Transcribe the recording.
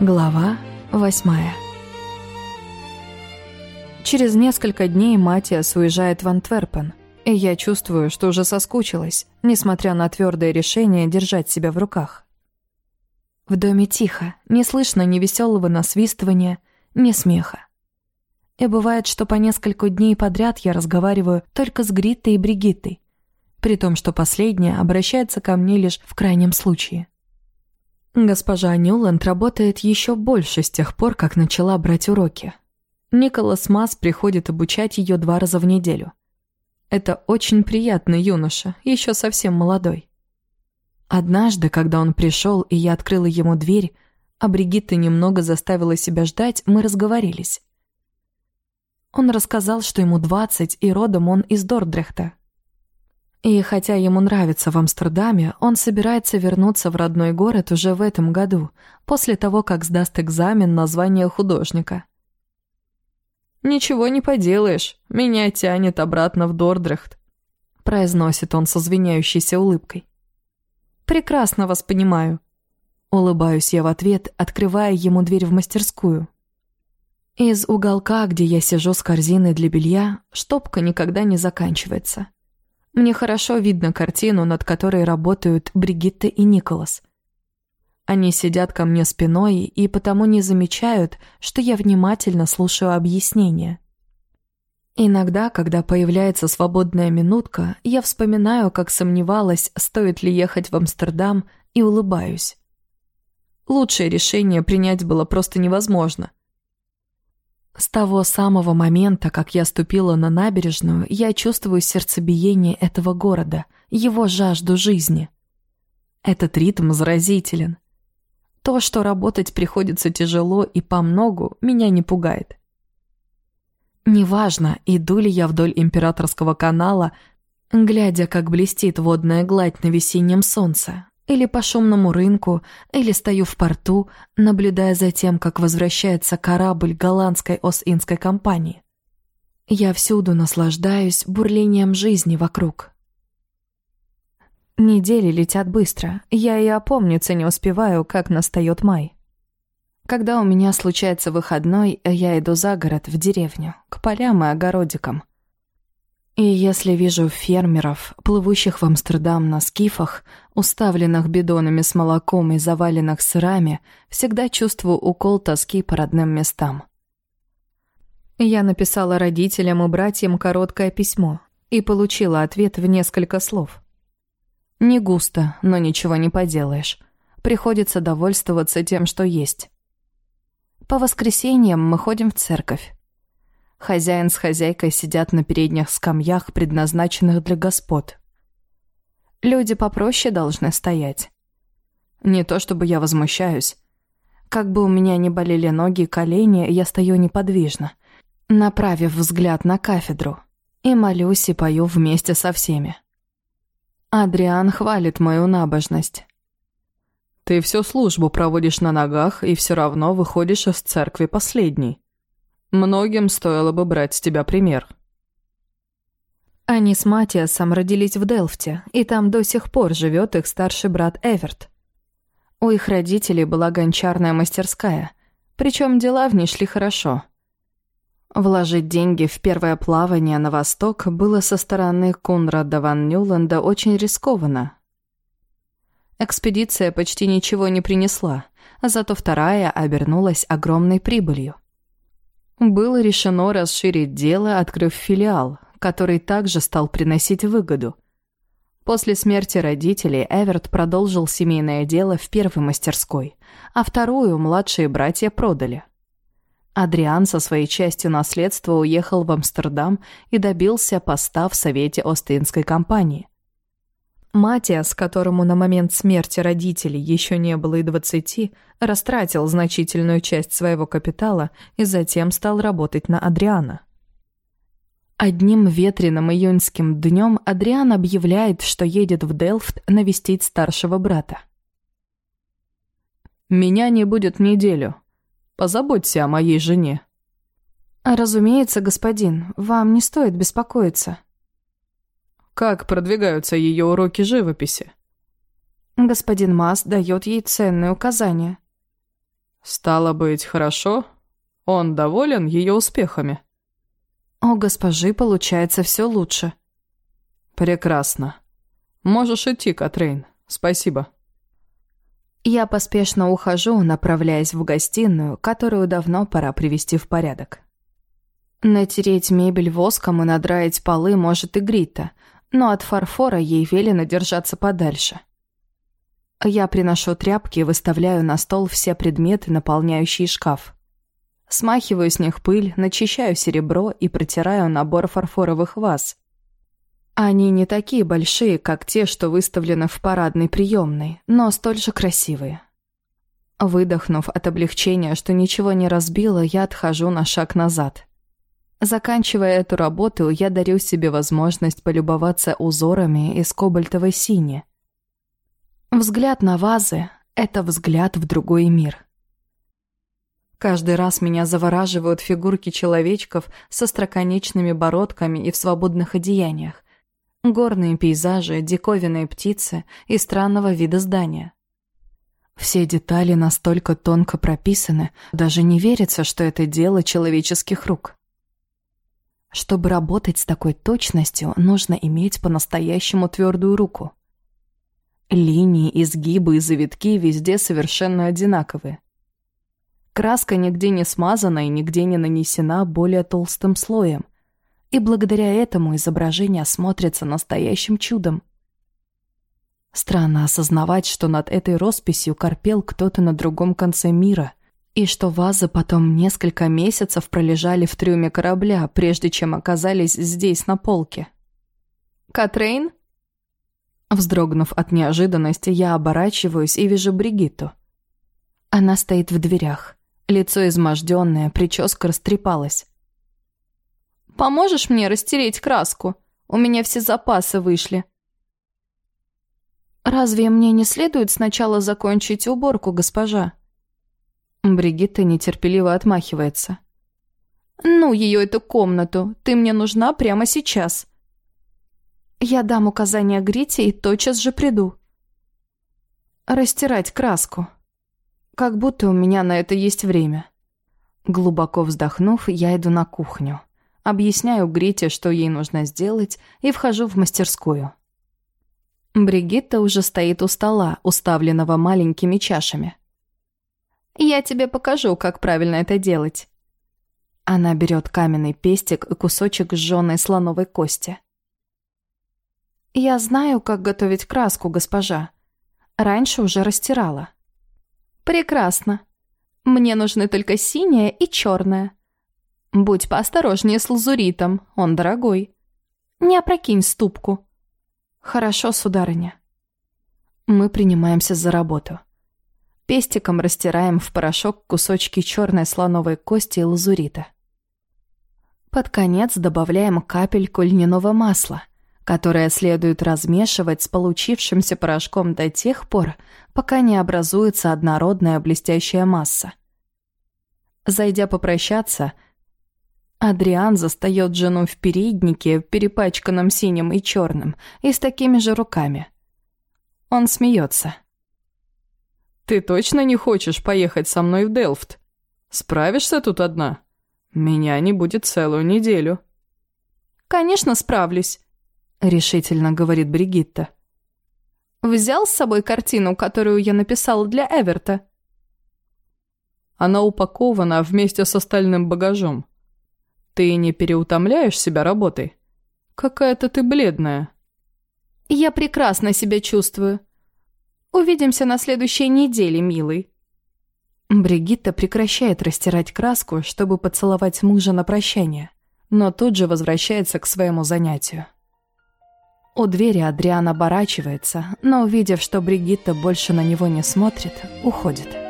Глава восьмая Через несколько дней Матиас уезжает в Антверпен, и я чувствую, что уже соскучилась, несмотря на твердое решение держать себя в руках. В доме тихо, не слышно ни веселого насвистывания, ни смеха. И бывает, что по несколько дней подряд я разговариваю только с Гриттой и Бригиттой, при том, что последняя обращается ко мне лишь в крайнем случае. Госпожа Нюланд работает еще больше с тех пор, как начала брать уроки. Николас Масс приходит обучать ее два раза в неделю. Это очень приятный юноша, еще совсем молодой. Однажды, когда он пришел, и я открыла ему дверь, а Бригитта немного заставила себя ждать, мы разговорились. Он рассказал, что ему двадцать, и родом он из Дордрехта, и хотя ему нравится в Амстердаме, он собирается вернуться в родной город уже в этом году, после того, как сдаст экзамен на звание художника. «Ничего не поделаешь, меня тянет обратно в Дордрехт», произносит он со звеняющейся улыбкой. «Прекрасно вас понимаю». Улыбаюсь я в ответ, открывая ему дверь в мастерскую. Из уголка, где я сижу с корзиной для белья, штопка никогда не заканчивается. Мне хорошо видно картину, над которой работают Бригитта и Николас. Они сидят ко мне спиной и потому не замечают, что я внимательно слушаю объяснения. Иногда, когда появляется свободная минутка, я вспоминаю, как сомневалась, стоит ли ехать в Амстердам, и улыбаюсь. Лучшее решение принять было просто невозможно. С того самого момента, как я ступила на набережную, я чувствую сердцебиение этого города, его жажду жизни. Этот ритм заразителен. То, что работать приходится тяжело и по многу, меня не пугает. Неважно, иду ли я вдоль императорского канала, глядя, как блестит водная гладь на весеннем солнце, или по шумному рынку, или стою в порту, наблюдая за тем, как возвращается корабль голландской Ос-Индской компании. Я всюду наслаждаюсь бурлением жизни вокруг. Недели летят быстро, я и опомниться не успеваю, как настает май. Когда у меня случается выходной, я иду за город, в деревню, к полям и огородикам. И если вижу фермеров, плывущих в Амстердам на скифах, уставленных бидонами с молоком и заваленных сырами, всегда чувствую укол тоски по родным местам. Я написала родителям и братьям короткое письмо и получила ответ в несколько слов. Не густо, но ничего не поделаешь. Приходится довольствоваться тем, что есть. По воскресеньям мы ходим в церковь. Хозяин с хозяйкой сидят на передних скамьях, предназначенных для господ. Люди попроще должны стоять. Не то чтобы я возмущаюсь. Как бы у меня ни болели ноги и колени, я стою неподвижно, направив взгляд на кафедру, и молюсь и пою вместе со всеми. Адриан хвалит мою набожность. «Ты всю службу проводишь на ногах и все равно выходишь из церкви последней», Многим стоило бы брать с тебя пример. Они с Матиасом родились в Делфте, и там до сих пор живет их старший брат Эверт. У их родителей была гончарная мастерская, причем дела в ней шли хорошо. Вложить деньги в первое плавание на восток было со стороны Кунрада ван Нюланда очень рискованно. Экспедиция почти ничего не принесла, зато вторая обернулась огромной прибылью – было решено расширить дело, открыв филиал, который также стал приносить выгоду. После смерти родителей Эверт продолжил семейное дело в первой мастерской, а вторую младшие братья продали. Адриан со своей частью наследства уехал в Амстердам и добился поста в Совете Остинской компании. Матиас, которому на момент смерти родителей еще не было и двадцати, растратил значительную часть своего капитала и затем стал работать на Адриана. Одним ветреным июньским днем Адриан объявляет, что едет в Делфт навестить старшего брата. «Меня не будет неделю. Позаботься о моей жене». «Разумеется, господин, вам не стоит беспокоиться». «Как продвигаются ее уроки живописи?» Господин Мас дает ей ценные указания. «Стало быть, хорошо. Он доволен ее успехами?» «У госпожи получается все лучше». «Прекрасно. Можешь идти, Катрейн. Спасибо». Я поспешно ухожу, направляясь в гостиную, которую давно пора привести в порядок. Натереть мебель воском и надраить полы может и Грита, но от фарфора ей велено держаться подальше. Я приношу тряпки и выставляю на стол все предметы, наполняющие шкаф. Смахиваю с них пыль, начищаю серебро и протираю набор фарфоровых ваз. Они не такие большие, как те, что выставлены в парадной приемной, но столь же красивые. Выдохнув от облегчения, что ничего не разбило, я отхожу на шаг назад. Заканчивая эту работу, я дарю себе возможность полюбоваться узорами из кобальтовой сини. Взгляд на вазы — это взгляд в другой мир. Каждый раз меня завораживают фигурки человечков со строконечными бородками и в свободных одеяниях, горные пейзажи, диковинные птицы и странного вида здания. Все детали настолько тонко прописаны, даже не верится, что это дело человеческих рук. Чтобы работать с такой точностью, нужно иметь по-настоящему твердую руку. Линии, изгибы и завитки везде совершенно одинаковые. Краска нигде не смазана и нигде не нанесена более толстым слоем – и благодаря этому изображение смотрится настоящим чудом. Странно осознавать, что над этой росписью корпел кто-то на другом конце мира, и что вазы потом несколько месяцев пролежали в трюме корабля, прежде чем оказались здесь, на полке. «Катрейн?» Вздрогнув от неожиданности, я оборачиваюсь и вижу Бригитту. Она стоит в дверях. Лицо изможденное, прическа растрепалась. Поможешь мне растереть краску? У меня все запасы вышли». «Разве мне не следует сначала закончить уборку, госпожа?» Бригитта нетерпеливо отмахивается. «Ну, ее эту комнату. Ты мне нужна прямо сейчас». «Я дам указание Грите и тотчас же приду». «Растирать краску. Как будто у меня на это есть время». Глубоко вздохнув, я иду на кухню. Объясняю Грите, что ей нужно сделать, и вхожу в мастерскую. Бригитта уже стоит у стола, уставленного маленькими чашами. «Я тебе покажу, как правильно это делать». Она берет каменный пестик и кусочек сжёной слоновой кости. «Я знаю, как готовить краску, госпожа. Раньше уже растирала». «Прекрасно. Мне нужны только синяя и черная. Будь поосторожнее с лазуритом, он дорогой. Не опрокинь ступку. Хорошо, сударыня. Мы принимаемся за работу. Пестиком растираем в порошок кусочки черной слоновой кости и лазурита. Под конец добавляем капельку льняного масла, которое следует размешивать с получившимся порошком до тех пор, пока не образуется однородная блестящая масса. Зайдя попрощаться, Адриан застает жену в переднике, перепачканном синим и черным, и с такими же руками. Он смеется. «Ты точно не хочешь поехать со мной в Делфт? Справишься тут одна? Меня не будет целую неделю». «Конечно, справлюсь», — решительно говорит Бригитта. «Взял с собой картину, которую я написала для Эверта?» Она упакована вместе с остальным багажом. Ты не переутомляешь себя работой? Какая-то ты бледная. Я прекрасно себя чувствую. Увидимся на следующей неделе, милый. Бригитта прекращает растирать краску, чтобы поцеловать мужа на прощание, но тут же возвращается к своему занятию. У двери Адриан оборачивается, но, увидев, что Бригитта больше на него не смотрит, уходит.